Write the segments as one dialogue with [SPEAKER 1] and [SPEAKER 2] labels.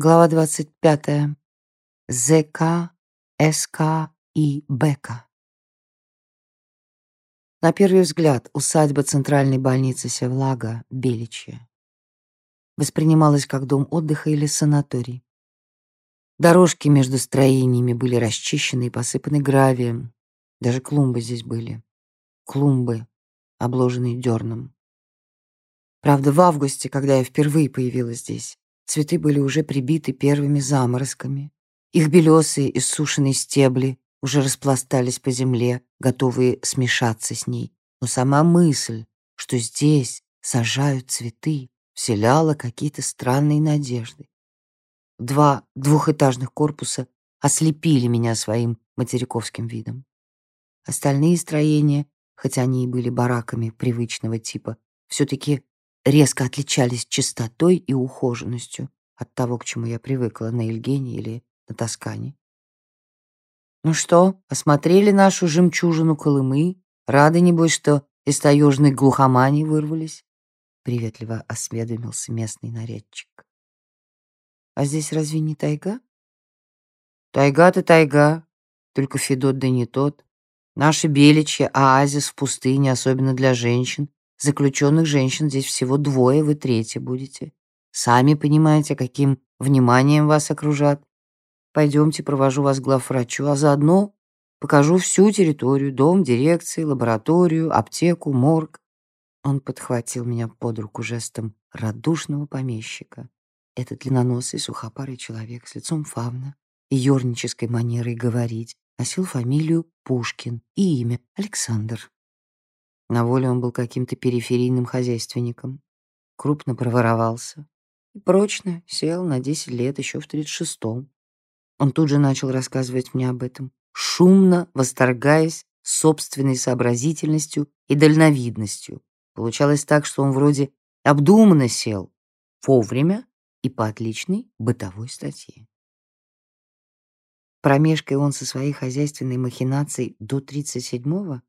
[SPEAKER 1] Глава 25. ЗК, СК и БК. На первый взгляд усадьба центральной больницы Севлага, Беличья, воспринималась как дом отдыха или санаторий. Дорожки между строениями были расчищены и посыпаны гравием. Даже клумбы здесь были. Клумбы, обложенные дерном. Правда, в августе, когда я впервые появилась здесь, цветы были уже прибиты первыми заморозками. Их белесые иссушенные стебли уже распластались по земле, готовые смешаться с ней. Но сама мысль, что здесь сажают цветы, вселяла какие-то странные надежды. Два двухэтажных корпуса ослепили меня своим материковским видом. Остальные строения, хотя они и были бараками привычного типа, все-таки резко отличались чистотой и ухоженностью от того, к чему я привыкла на Ильгене или на Тоскане. «Ну что, осмотрели нашу жемчужину Колымы? Рады, небось, что из таежной глухомани вырвались?» Приветливо осведомился местный нарядчик. «А здесь разве не тайга?» «Тайга-то тайга, только Федот да не тот. Наши беличьи, оазис в пустыне, особенно для женщин, Заключенных женщин здесь всего двое, вы третья будете. Сами понимаете, каким вниманием вас окружат. Пойдемте, провожу вас к главврачу, а заодно покажу всю территорию, дом дирекции, лабораторию, аптеку, морг. Он подхватил меня под руку жестом радушного помещика. Этот длинноносый сухопарый человек с лицом фавна и ёрнической манерой говорить носил фамилию Пушкин и имя Александр. На воле он был каким-то периферийным хозяйственником. Крупно проворовался. И прочно сел на 10 лет еще в 36-м. Он тут же начал рассказывать мне об этом, шумно восторгаясь собственной сообразительностью и дальновидностью. Получалось так, что он вроде обдуманно сел, вовремя и по отличной бытовой статье. Промежкой он со своей хозяйственной махинацией до 37-го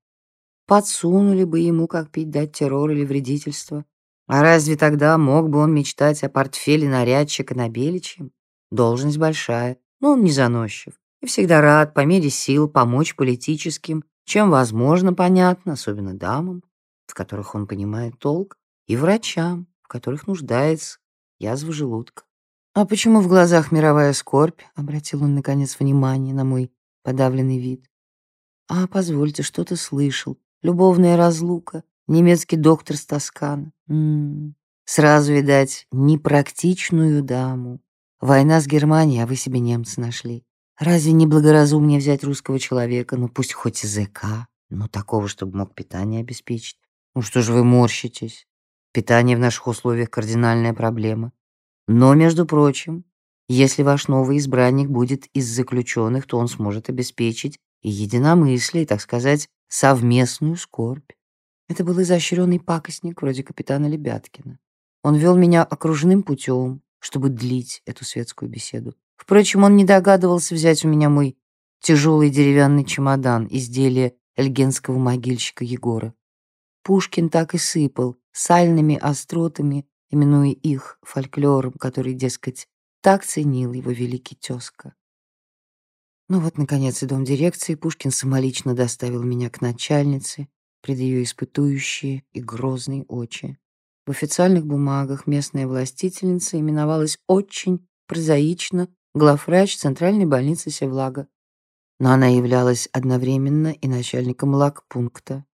[SPEAKER 1] подсунули бы ему, как пить дать террор или вредительство. А разве тогда мог бы он мечтать о портфеле нарядчика на Беличьем? Должность большая, но он не заносчив и всегда рад по мере сил помочь политическим, чем возможно, понятно, особенно дамам, в которых он понимает толк, и врачам, в которых нуждается язва желудка. «А почему в глазах мировая скорбь?» — обратил он, наконец, внимание на мой подавленный вид. «А, позвольте, что-то слышал любовная разлука, немецкий доктор с Тоскана. М. -м -м. Сразу, видать, непрактичную даму. Война с Германией, а вы себе немца нашли. Разве не благоразумнее взять русского человека, ну пусть хоть языка, но такого, чтобы мог питание обеспечить? Ну что же вы морщитесь? Питание в наших условиях кардинальная проблема. Но, между прочим, если ваш новый избранник будет из заключенных, то он сможет обеспечить и единомыслие, так сказать, совместную скорбь. Это был изощренный пакостник вроде капитана Лебяткина. Он вел меня окружным путем, чтобы длить эту светскую беседу. Впрочем, он не догадывался взять у меня мой тяжелый деревянный чемодан, изделие эльгенского могильщика Егора. Пушкин так и сыпал сальными остротами, именуя их фольклором, который, дескать, так ценил его великий тезка. Ну вот, наконец, и дом дирекции Пушкин самолично доставил меня к начальнице, пред ее испытующие и грозные очи. В официальных бумагах местная властительница именовалась очень прозаично главврач Центральной больницы Севлага. Но она являлась одновременно и начальником лагпункта.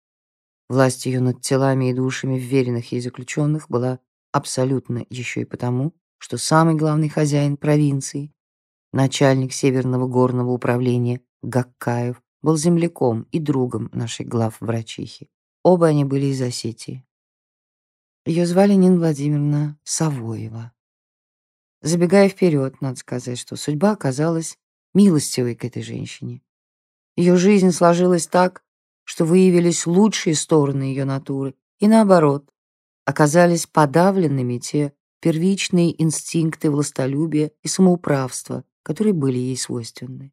[SPEAKER 1] Власть ее над телами и душами вверенных ей заключенных была абсолютно еще и потому, что самый главный хозяин провинции начальник Северного горного управления Гаккаев, был земляком и другом нашей главврачихи. Оба они были из Осетии. Ее звали Нина Владимировна Савоева. Забегая вперед, надо сказать, что судьба оказалась милостивой к этой женщине. Ее жизнь сложилась так, что выявились лучшие стороны ее натуры, и наоборот, оказались подавленными те первичные инстинкты властолюбия и самоуправства, которые были ей свойственны.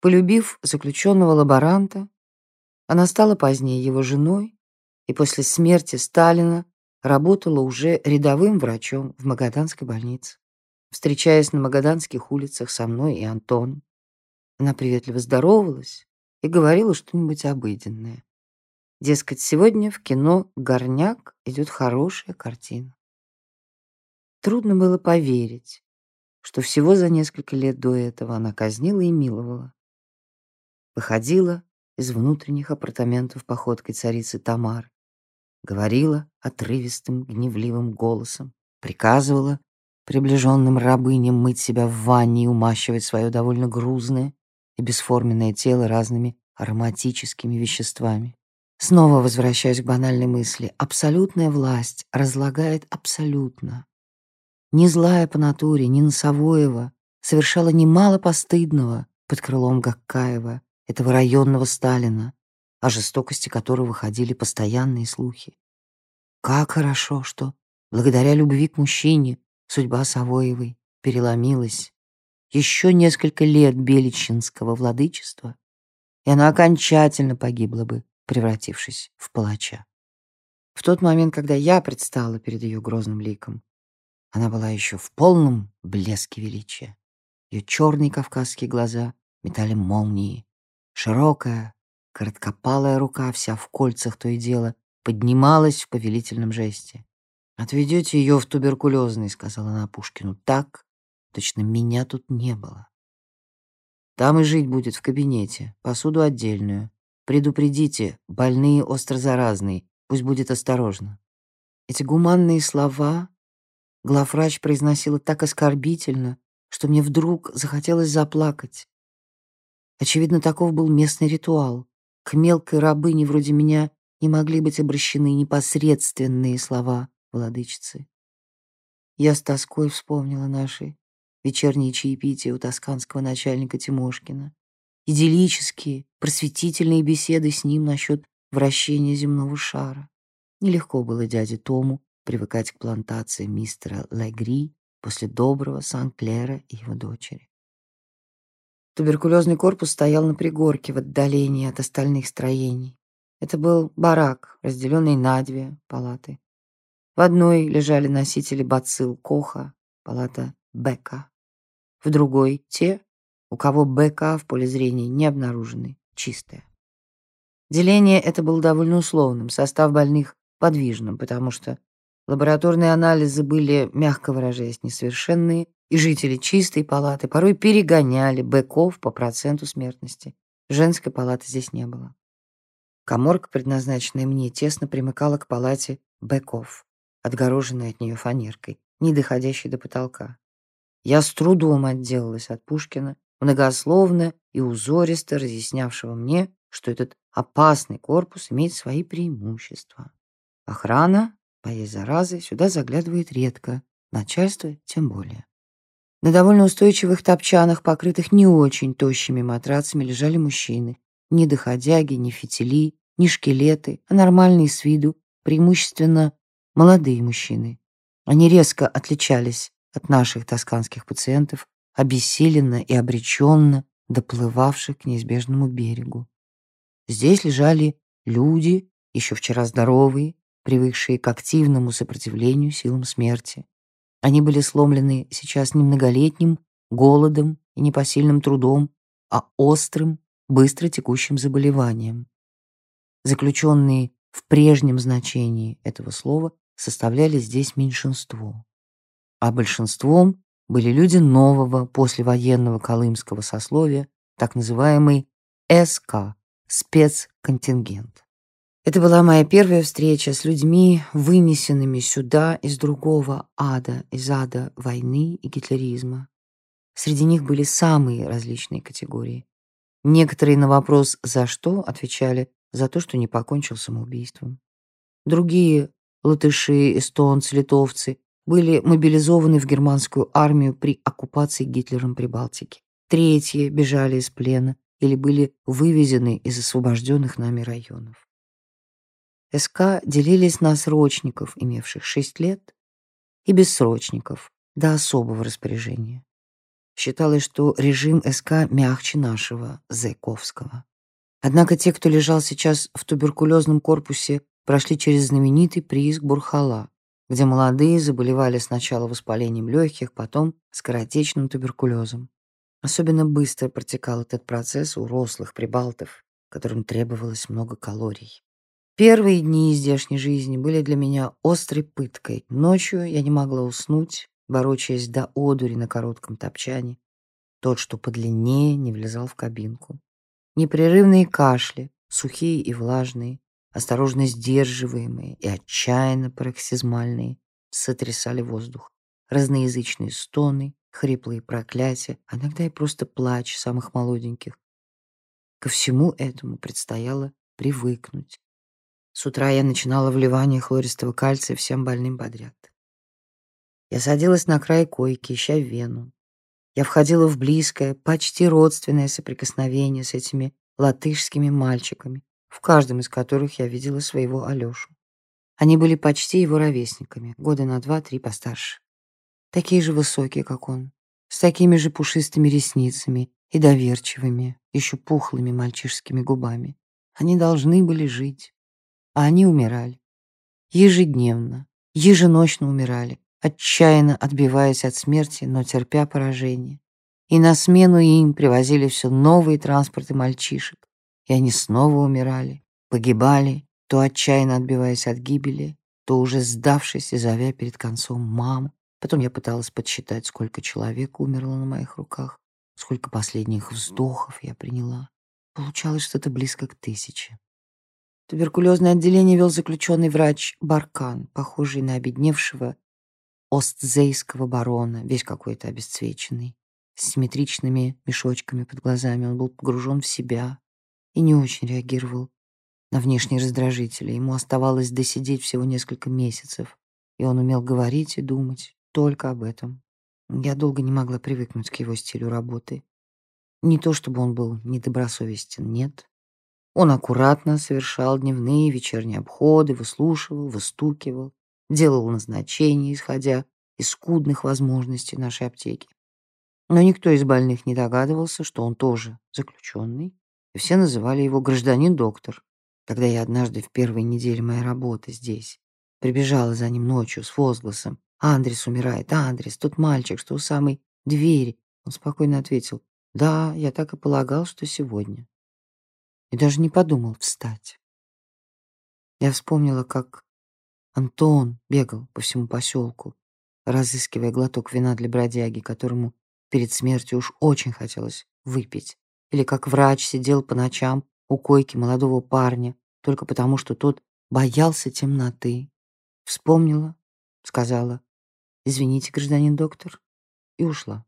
[SPEAKER 1] Полюбив заключенного лаборанта, она стала позднее его женой и после смерти Сталина работала уже рядовым врачом в Магаданской больнице. встречаясь на магаданских улицах со мной и Антоном. Она приветливо здоровалась и говорила что-нибудь обыденное. Дескать, сегодня в кино «Горняк» идет хорошая картина. Трудно было поверить, что всего за несколько лет до этого она казнила и миловала. Выходила из внутренних апартаментов походкой царицы Тамары, говорила отрывистым, гневливым голосом, приказывала приближенным рабыням мыть себя в ванне и умащивать свое довольно грузное и бесформенное тело разными ароматическими веществами. Снова возвращаюсь к банальной мысли. Абсолютная власть разлагает абсолютно. Ни злая по натуре, ни Носовоева совершала немало постыдного под крылом Гаккаева, этого районного Сталина, о жестокости которого ходили постоянные слухи. Как хорошо, что, благодаря любви к мужчине, судьба Савоевой переломилась. Еще несколько лет Беличинского владычества, и она окончательно погибла бы, превратившись в палача. В тот момент, когда я предстала перед ее грозным ликом, она была еще в полном блеске величия. Ее черные кавказские глаза метали молнии. Широкая, короткопалая рука, вся в кольцах то и дело, поднималась в повелительном жесте. «Отведете ее в туберкулезный», — сказала она Пушкину. «Так, точно меня тут не было. Там и жить будет в кабинете, посуду отдельную. Предупредите, больные острозаразные, пусть будет осторожно». Эти гуманные слова Главврач произносила так оскорбительно, что мне вдруг захотелось заплакать. Очевидно, таков был местный ритуал. К мелкой рабыне вроде меня не могли быть обращены непосредственные слова владычицы. Я с тоской вспомнила наши вечерние чаепития у тосканского начальника Тимошкина, идиллические, просветительные беседы с ним насчет вращения земного шара. Нелегко было дяде Тому привыкать к плантации мистера Легри после доброго Сан-Клера и его дочери. Туберкулезный корпус стоял на пригорке в отдалении от остальных строений. Это был барак, разделенный на две палаты. В одной лежали носители бацилл Коха, палата Бека. В другой — те, у кого БК в поле зрения не обнаружены, чистые. Деление это было довольно условным, состав больных подвижным, потому что Лабораторные анализы были, мягко выражаясь, несовершенные, и жители чистой палаты порой перегоняли быков по проценту смертности. Женской палаты здесь не было. Коморка, предназначенная мне, тесно примыкала к палате быков, отгороженной от нее фанеркой, не доходящей до потолка. Я с трудом отделалась от Пушкина, многословно и узористо разъяснявшего мне, что этот опасный корпус имеет свои преимущества. Охрана Моей заразы сюда заглядывает редко, начальство тем более. На довольно устойчивых топчанах, покрытых не очень тощими матрацами, лежали мужчины. Ни доходяги, ни фитили, ни шкелеты, а нормальные с виду, преимущественно молодые мужчины. Они резко отличались от наших тосканских пациентов, обессиленно и обреченно доплывавших к неизбежному берегу. Здесь лежали люди, еще вчера здоровые, привыкшие к активному сопротивлению силам смерти. Они были сломлены сейчас не многолетним голодом и непосильным трудом, а острым, быстро текущим заболеванием. Заключенные в прежнем значении этого слова составляли здесь меньшинство, а большинством были люди нового послевоенного колымского сословия, так называемый СК, спецконтингент. Это была моя первая встреча с людьми, вынесенными сюда из другого ада, из ада войны и гитлеризма. Среди них были самые различные категории. Некоторые на вопрос «за что?» отвечали «за то, что не покончил самоубийством». Другие — латыши, эстонцы, литовцы — были мобилизованы в германскую армию при оккупации Гитлером Прибалтики. Третьи бежали из плена или были вывезены из освобожденных нами районов. СК делились на срочников, имевших 6 лет, и бессрочников до особого распоряжения. Считалось, что режим СК мягче нашего, Зайковского. Однако те, кто лежал сейчас в туберкулезном корпусе, прошли через знаменитый прииск Бурхала, где молодые заболевали сначала воспалением легких, потом скоротечным туберкулезом. Особенно быстро протекал этот процесс у рослых прибалтов, которым требовалось много калорий. Первые дни здешней жизни были для меня острой пыткой. Ночью я не могла уснуть, ворочаясь до одури на коротком топчане. Тот, что подлиннее, не влезал в кабинку. Непрерывные кашли, сухие и влажные, осторожно сдерживаемые и отчаянно пароксизмальные, сотрясали воздух. Разноязычные стоны, хриплые проклятия, иногда и просто плач самых молоденьких. Ко всему этому предстояло привыкнуть. С утра я начинала вливание хлористого кальция всем больным подряд. Я садилась на край койки, ища вену. Я входила в близкое, почти родственное соприкосновение с этими латышскими мальчиками, в каждом из которых я видела своего Алёшу. Они были почти его ровесниками, года на два-три постарше. Такие же высокие, как он, с такими же пушистыми ресницами и доверчивыми, еще пухлыми мальчишескими губами. Они должны были жить, а они умирали. Ежедневно, еженочно умирали, отчаянно отбиваясь от смерти, но терпя поражение. И на смену им привозили все новые транспорты мальчишек, и они снова умирали, погибали, то отчаянно отбиваясь от гибели, то уже сдавшись и зовя перед концом маму. Потом я пыталась подсчитать, сколько человек умерло на моих руках, сколько последних вздохов я приняла. Получалось что-то близко к тысяче. Туберкулезное отделение вел заключенный врач Баркан, похожий на обедневшего остзейского барона, весь какой-то обесцвеченный, с симметричными мешочками под глазами. Он был погружен в себя, и не очень реагировал на внешние раздражители. Ему оставалось досидеть всего несколько месяцев, и он умел говорить и думать только об этом. Я долго не могла привыкнуть к его стилю работы. Не то чтобы он был недобросовестен, нет. Он аккуратно совершал дневные и вечерние обходы, выслушивал, выстукивал, делал назначения, исходя из скудных возможностей нашей аптеки. Но никто из больных не догадывался, что он тоже заключенный и все называли его гражданин-доктор. Когда я однажды в первой неделе моей работы здесь прибежала за ним ночью с возгласом «Андрес умирает, Андрес, тот мальчик, что у самой двери», он спокойно ответил «Да, я так и полагал, что сегодня». И даже не подумал встать. Я вспомнила, как Антон бегал по всему поселку, разыскивая глоток вина для бродяги, которому перед смертью уж очень хотелось выпить или как врач сидел по ночам у койки молодого парня только потому, что тот боялся темноты. Вспомнила, сказала «Извините, гражданин доктор», и ушла.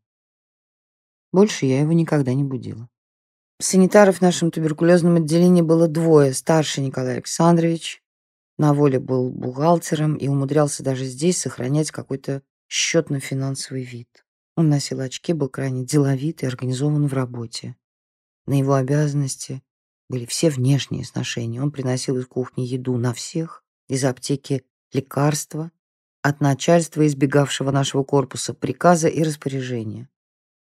[SPEAKER 1] Больше я его никогда не будила. Санитаров в нашем туберкулезном отделении было двое. Старший Николай Александрович на воле был бухгалтером и умудрялся даже здесь сохранять какой-то счетно-финансовый вид. Он носил очки, был крайне деловит и организован в работе. На его обязанности были все внешние сношения. Он приносил из кухни еду на всех, из аптеки лекарства, от начальства, избегавшего нашего корпуса, приказа и распоряжения.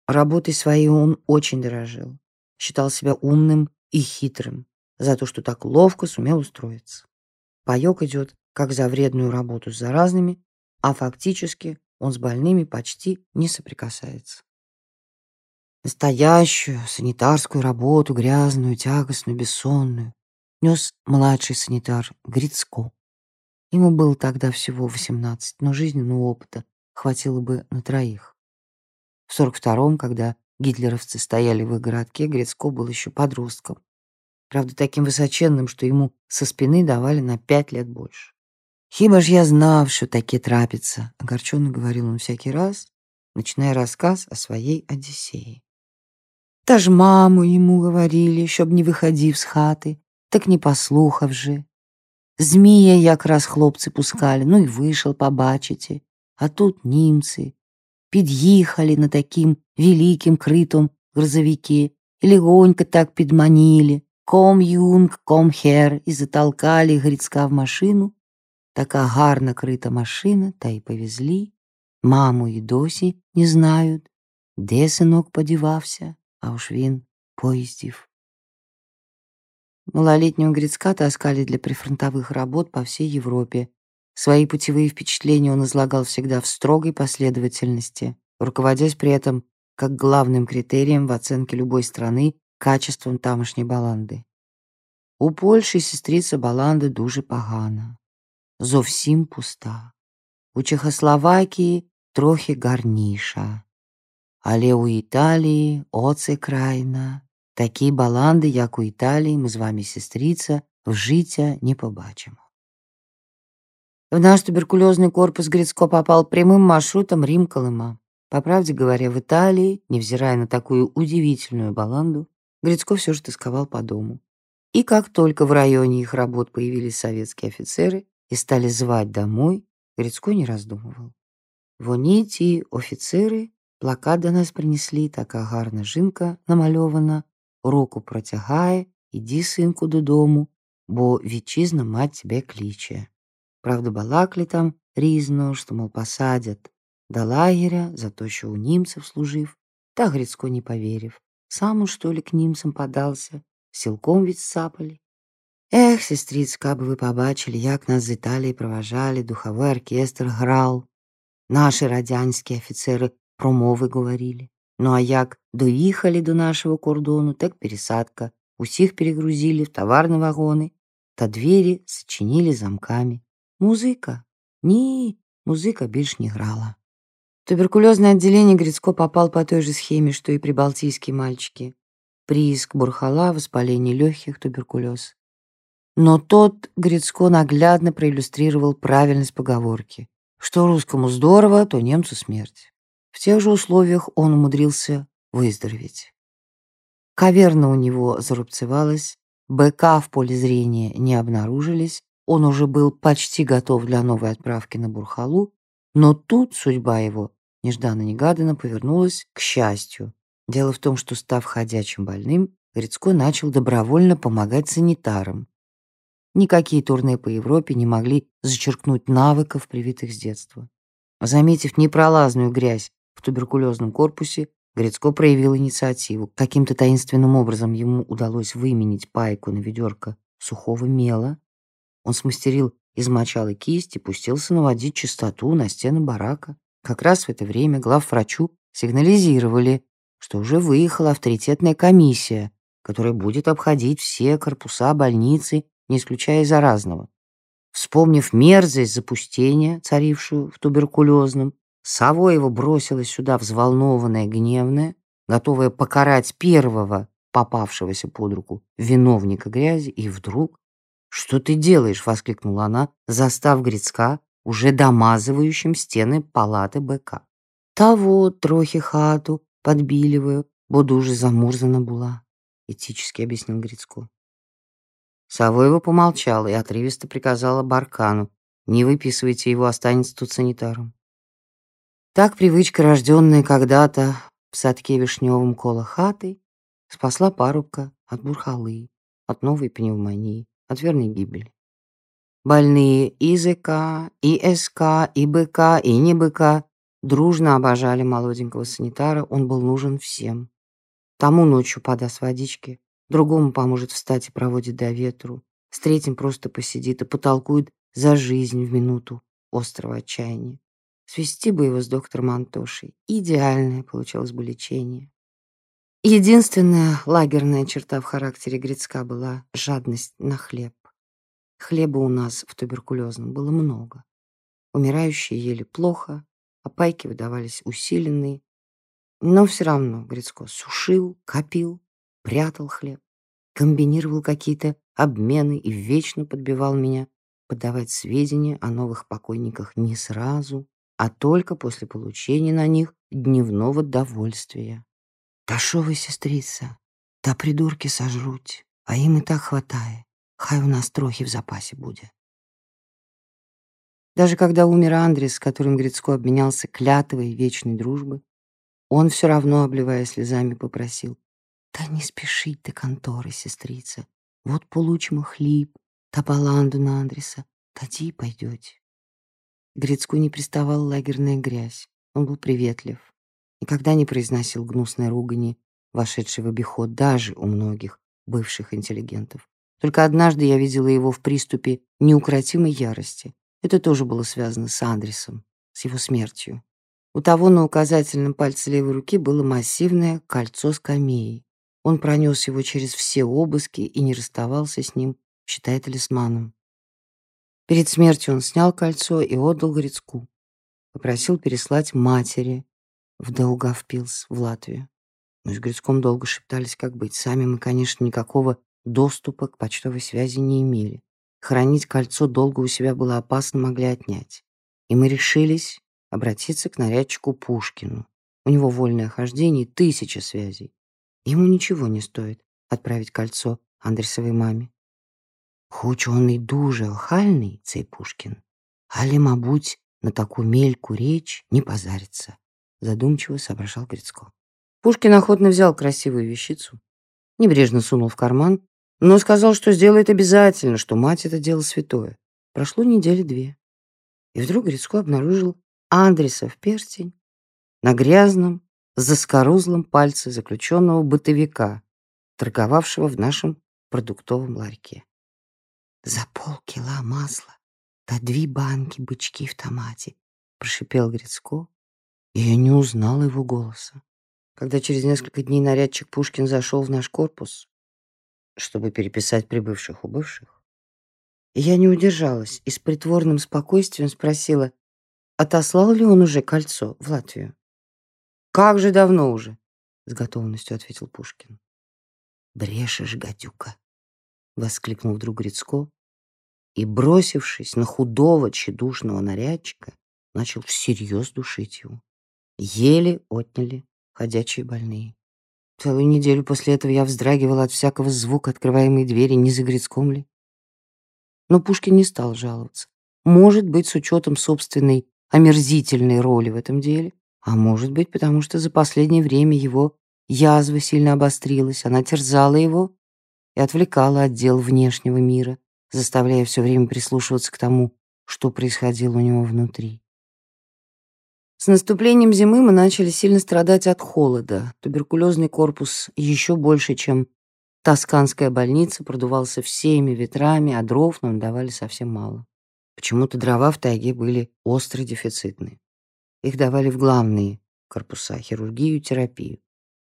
[SPEAKER 1] Работой своей он очень дорожил, считал себя умным и хитрым за то, что так ловко сумел устроиться. Паёк идет как за вредную работу с заразными, а фактически он с больными почти не соприкасается. Настоящую санитарскую работу, грязную, тягостную, бессонную, нес младший санитар Грицко. Ему было тогда всего 18, но жизненного опыта хватило бы на троих. В 42-м, когда гитлеровцы стояли в их городке, Грицко был еще подростком. Правда, таким высоченным, что ему со спины давали на пять лет больше. «Хіба ж я знав, що таке трапится», — огорченно говорил он всякий раз, начиная рассказ о своей Одиссее. Та ж маму йому говорили, щоб не виходив з хати, так не послухав же. Змія якраз хлопці пускали, ну і вийшов, побачите. А тут німці під'їхали на таким великим критом грузовике і легонько так підманили. Ком юнг, ком хер, і затолкали Грицька в машину. Така гарна крита машина, та й повезли. Маму і досі не знають, де синок подівався а уж він поездив. Малолетнего Грицка таскали для прифронтовых работ по всей Европе. Свои путевые впечатления он излагал всегда в строгой последовательности, руководясь при этом как главным критерием в оценке любой страны качеством тамошней баланды. У Польши сестрица баланди дуже погана, зовсім пуста. У Чехословакії трохи гарніша. Але у Італії оце крайна. Такі баланди, як у Італії, ми з вами, сестриця, в життя не побачимо. В наш туберкулезный корпус Грицко попал прямым маршрутом Рим-Колыма. По правде говоря, в Италии, невзирая на такую удивительную баланду, Грицко все же тосковал по дому. И как только в районе их работ появились советские офицеры и стали звать домой, Грицко не раздумывал. Вони ті офіцери плакат до нас принесли, така гарна жінка намальована, руку протягає, іди, синку, додому, бо вітчизна мать тебе кличе. Правда, балакли там різно, що, мол, посадять до лагеря за то, що у німців служив, та Грицько не повірив. Сам, что ли, к німцям подался, сілком відсапали. Ех, сестрицька, аби ви побачили, як нас з Італії проважали, духовий оркестр грав. Наші радянські офіцери промови говорили. Ну а як доїхали до нашого кордону, так пересадка. Усіх перегрузили в товарні вагони, та двері зачинили замками. Музыка? Ні, музыка більш не грала. В туберкулезное отделение Грицко попал по той же схеме, что и прибалтийские мальчики. Прииск бурхала, воспаление легких, туберкулез. Но тот Грицко наглядно проиллюстрировал правильность поговорки. Что русскому здорово, то немцу смерть. В тех же условиях он умудрился выздороветь. Каверна у него зарубцевалась, БК в поле зрения не обнаружились, он уже был почти готов для новой отправки на Бурхалу, но тут судьба его нежданно-негаданно повернулась к счастью. Дело в том, что, став ходячим больным, Грицко начал добровольно помогать санитарам. Никакие турне по Европе не могли зачеркнуть навыков, привитых с детства. Заметив непролазную грязь в туберкулезном корпусе, Грицко проявил инициативу. Каким-то таинственным образом ему удалось выменить пайку на ведерко сухого мела, он смастерил из мочалой кисть и пустился наводить чистоту на стены барака. Как раз в это время главврачу сигнализировали, что уже выехала авторитетная комиссия, которая будет обходить все корпуса больницы, не исключая заразного. Вспомнив мерзость запустения, царившую в туберкулезном, Савоева бросилась сюда взволнованная, гневная, готовая покарать первого попавшегося под руку виновника грязи, и вдруг «Что ты делаешь?» — воскликнула она, застав Грицка, уже домазывающим стены палаты БК. «Та вот трохи хату подбиливаю, бо дуже замурзана була», — этически объяснил Грицко. Савоева помолчала и отрывисто приказала Баркану, «Не выписывайте его, останется тут санитаром». Так привычка, рожденная когда-то в садке вишневом коло хаты, спасла парубка от бурхалы, от новой пневмонии от верной гибели. Больные и ЗК, и СК, и БК, и не БК дружно обожали молоденького санитара, он был нужен всем. Тому ночью подаст водички, другому поможет встать и проводит до ветру, с третьим просто посидит и потолкует за жизнь в минуту острого отчаяния. Свести бы его с доктором Антошей. Идеальное получалось бы лечение. Единственная лагерная черта в характере Грицка была жадность на хлеб. Хлеба у нас в туберкулезном было много. Умирающие ели плохо, а пайки выдавались усиленные. Но все равно Грицко сушил, копил, прятал хлеб, комбинировал какие-то обмены и вечно подбивал меня подавать сведения о новых покойниках не сразу, а только после получения на них дневного довольствия. Та що ви, сестрица, та придурки сожруть, а им и так хватает. Хай у нас трохи в запасе будет. Даже когда умер Андрес, с которым Грицко обменялся клятвой вечной дружбы, он все равно, обливая слезами, попросил, «Да не спеши ты конторы, сестрица. Вот получим хлеб, та баланду на Андреса, тоді пойдете». Грицку не приставала лагерная грязь. Он был приветлив никогда не произносил гнусной ругани, вошедшей в обиход даже у многих бывших интеллигентов. Только однажды я видела его в приступе неукротимой ярости. Это тоже было связано с Андресом, с его смертью. У того на указательном пальце левой руки было массивное кольцо с камеей. Он пронес его через все обыски и не расставался с ним, считая талисманом. Перед смертью он снял кольцо и отдал Грицку. Попросил переслать матери в Даугавпилс, в Латвию. Мы с Грицком долго шептались, как быть. Сами мы, конечно, никакого доступа к почтовой связи не имели. Хранить кольцо долго у себя было опасно, могли отнять. И мы решились обратиться к нарядчику Пушкину. У него вольное хождение и тысяча связей. Ему ничего не стоит отправить кольцо Андресовой маме. Хоч он і дуже охальний, цей Пушкін, але, мабуть, на такую мельку речь не позарится, задумчиво соображал Грицко. Пушкин охотно взял красивую вещицу, небрежно сунул в карман, но сказал, что сделает обязательно, что мать это дело святое. Прошло недели две. И вдруг Грицко обнаружил Андресов перстень на грязном, заскорузлом пальце заключенного бытовика, торговавшего в нашем продуктовом ларьке. «За полкила масла да две банки бычки в томате», прошипел Грицко, и я не узнала его голоса. Когда через несколько дней нарядчик Пушкин зашел в наш корпус, чтобы переписать прибывших убывших, я не удержалась и с притворным спокойствием спросила, Отослал ли он уже кольцо в Латвию? Как же давно уже? С готовностью ответил Пушкин. Брешешь, гадюка, воскликнул вдруг Грицко и, бросившись на худого тщедушного нарядчика, начал всерьез душить его. Еле отняли ходячие больные. Целую неделю после этого я вздрагивала от всякого звука открываемой двери, не за Грицком ли. Но Пушкин не стал жаловаться. Может быть, с учетом собственной омерзительной роли в этом деле, а может быть, потому что за последнее время его язва сильно обострилась, она терзала его и отвлекала от дел внешнего мира, заставляя все время прислушиваться к тому, что происходило у него внутри. С наступлением зимы мы начали сильно страдать от холода. Туберкулезный корпус еще больше, чем Тосканская больница, продувался всеми ветрами, а дров нам давали совсем мало. Почему-то дрова в тайге были остро дефицитны. Их давали в главные корпуса — хирургию и терапию.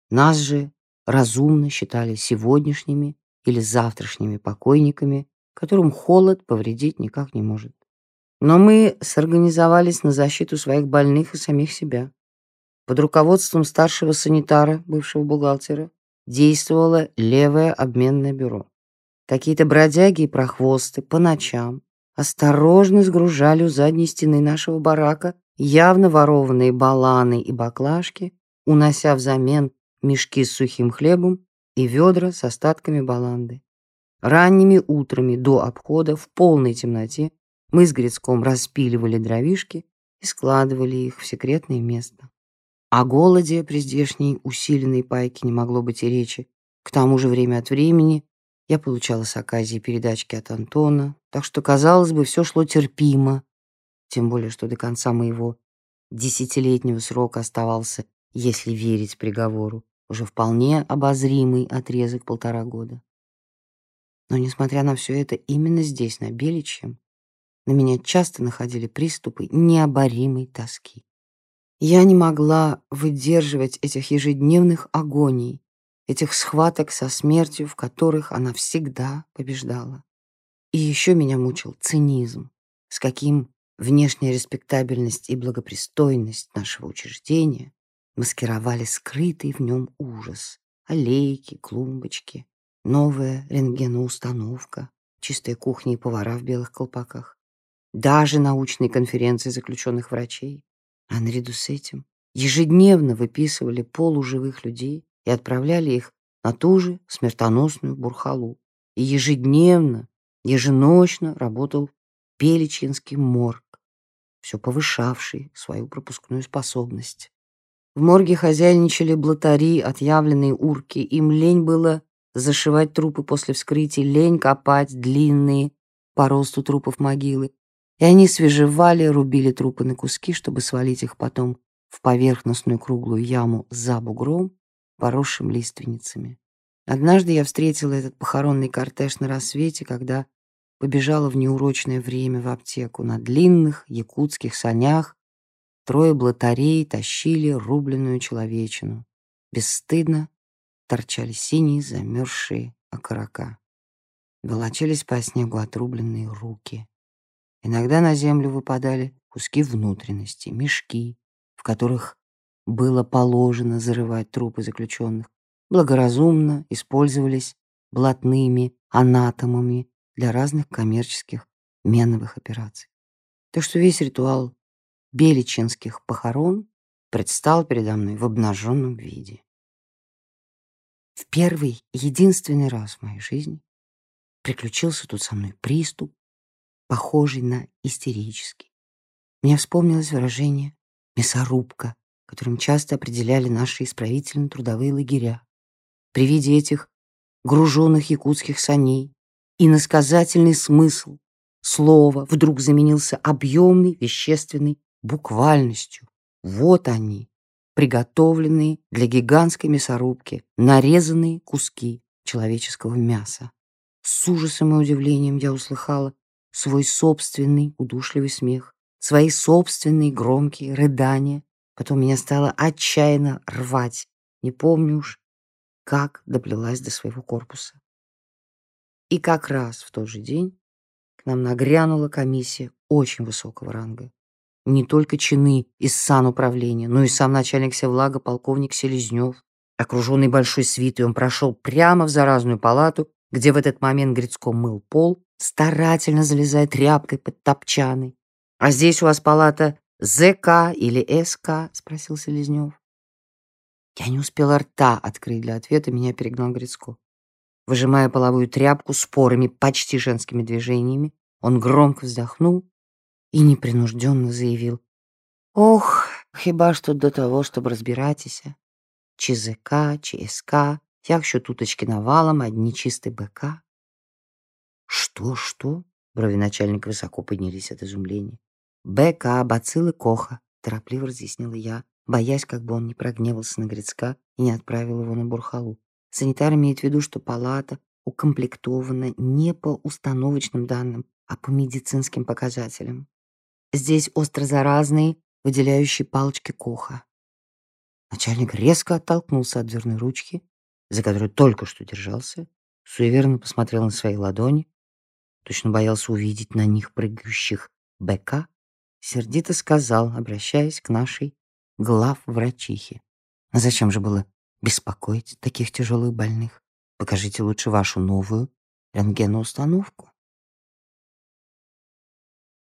[SPEAKER 1] Нас же разумно считали сегодняшними или завтрашними покойниками, которым холод повредить никак не может. Но мы сорганизовались на защиту своих больных и самих себя. Под руководством старшего санитара, бывшего бухгалтера, действовало левое обменное бюро. Какие-то бродяги и прохвосты по ночам осторожно сгружали у задней стены нашего барака явно ворованные баланы и баклажки, унося взамен мешки с сухим хлебом и ведра с остатками баланды. Ранними утрами до обхода в полной темноте мы с Грицком распиливали дровишки и складывали их в секретное место. О голоде при здешней усиленной пайке не могло быть и речи. К тому же время от времени я получала с Аказии передачки от Антона, так что, казалось бы, все шло терпимо. Тем более, что до конца моего десятилетнего срока оставался, если верить приговору, уже вполне обозримый отрезок полтора года. Но, несмотря на все это, именно здесь, на Беличьем, на меня часто находили приступы необоримой тоски. Я не могла выдерживать этих ежедневных агоний, этих схваток со смертью, в которых она всегда побеждала. И еще меня мучил цинизм, с каким внешняя респектабельность и благопристойность нашего учреждения маскировали скрытый в нем ужас. Аллейки, клумбочки, новая рентгеноустановка, чистая кухня и повара в белых колпаках, даже научные конференции заключенных врачей. А наряду с этим ежедневно выписывали полуживых людей, и отправляли их на ту же смертоносную бурхалу. И ежедневно, еженочно работал Пеличинский морг, все повышавший свою пропускную способность. В морге хозяйничали блатари, отъявленные урки. Им лень было зашивать трупы после вскрытия, лень копать длинные по росту трупов могилы. И они свежевали, рубили трупы на куски, чтобы свалить их потом в поверхностную круглую яму за бугром поросшим лиственницами. Однажды я встретила этот похоронный кортеж на рассвете, когда побежала в неурочное время в аптеку. На длинных якутских санях трое блатарей тащили рубленную человечину. Бесстыдно торчали синие замерзшие окорока. Волочились по снегу отрубленные руки. Иногда на землю выпадали куски внутренности, мешки, в которых было положено зарывать трупы заключенных, благоразумно использовались блатными анатомами для разных коммерческих меновых операций. Так что весь ритуал беличинских похорон предстал передо мной в обнаженном виде. В первый, единственный раз в моей жизни приключился тут со мной приступ, похожий на истерический. Мне вспомнилось выражение «мясорубка», которым часто определяли наши исправительно-трудовые лагеря. При виде этих груженных якутских саней иносказательный смысл слова вдруг заменился объемной вещественной буквальностью. Вот они, приготовленные для гигантской мясорубки, нарезанные куски человеческого мяса. С ужасом и удивлением я услыхала свой собственный удушливый смех, свои собственные громкие рыдания. Потом меня стало отчаянно рвать. Не помню уж, как доплелась до своего корпуса. И как раз в тот же день к нам нагрянула комиссия очень высокого ранга. Не только чины из сануправления, но и сам начальник Севлага, полковник Селезнев. Окруженный большой свитой, он прошел прямо в заразную палату, где в этот момент Грицко мыл пол, старательно залезая тряпкой под топчаной. «А здесь у вас палата ЗК или СК?» — спросил Селезнев. Я не успела рта открыть для ответа, меня перегнал Грицко. Выжимая половую тряпку спорами, почти женскими движениями, он громко вздохнул и непринужденно заявил. «Ох, хіба что до того, чтобы разбиратися. ЧЗК, ЧСК, якщо туточки навалом, одни чистый БК». «Что, что?» Брови начальника высоко поднялись от изумления. «БК, бациллы Коха», торопливо разъяснила я, боясь, как бы он не прогневался на Грицка и не отправил его на Бурхалу. Санитар имеет в виду, что палата укомплектована не по установочным данным, а по медицинским показателям. Здесь острозаразные, выделяющие палочки Коха. Начальник резко оттолкнулся от дверной ручки, за которой только что держался, суеверно посмотрел на свои ладони, точно боялся увидеть на них прыгающих БК, сердито сказал, обращаясь к нашей главврачихе. «А зачем же было беспокоить таких тяжелых больных. Покажите лучше вашу новую рентгеноустановку.